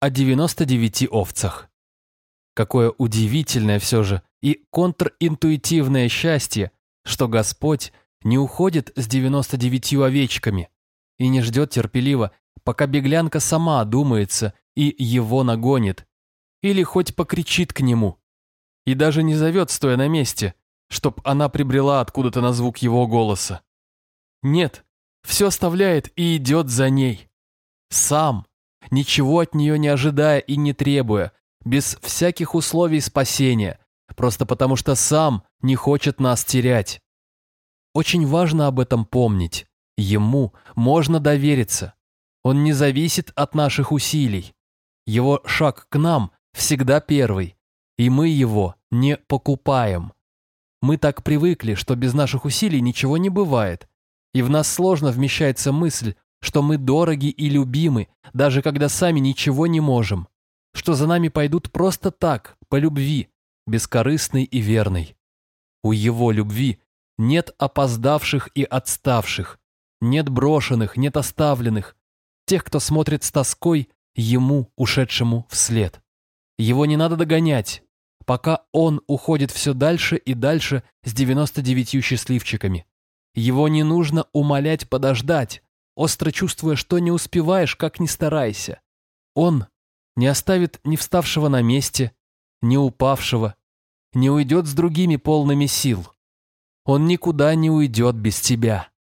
о 99 овцах. Какое удивительное все же и контринтуитивное счастье, что Господь не уходит с 99 овечками и не ждет терпеливо, пока беглянка сама одумается и его нагонит, или хоть покричит к нему, и даже не зовет, стоя на месте, чтоб она прибрела откуда-то на звук его голоса. Нет, все оставляет и идет за ней. Сам, ничего от нее не ожидая и не требуя, без всяких условий спасения, просто потому что сам не хочет нас терять. Очень важно об этом помнить. Ему можно довериться. Он не зависит от наших усилий. Его шаг к нам всегда первый, и мы его не покупаем. Мы так привыкли, что без наших усилий ничего не бывает, и в нас сложно вмещается мысль, что мы дороги и любимы, даже когда сами ничего не можем, что за нами пойдут просто так, по любви, бескорыстной и верной. У его любви нет опоздавших и отставших, нет брошенных, нет оставленных, тех, кто смотрит с тоской ему, ушедшему вслед. Его не надо догонять, пока он уходит все дальше и дальше с 99 счастливчиками. Его не нужно умолять подождать, остро чувствуя, что не успеваешь, как ни старайся. Он не оставит ни вставшего на месте, ни упавшего, не уйдет с другими полными сил. Он никуда не уйдет без тебя.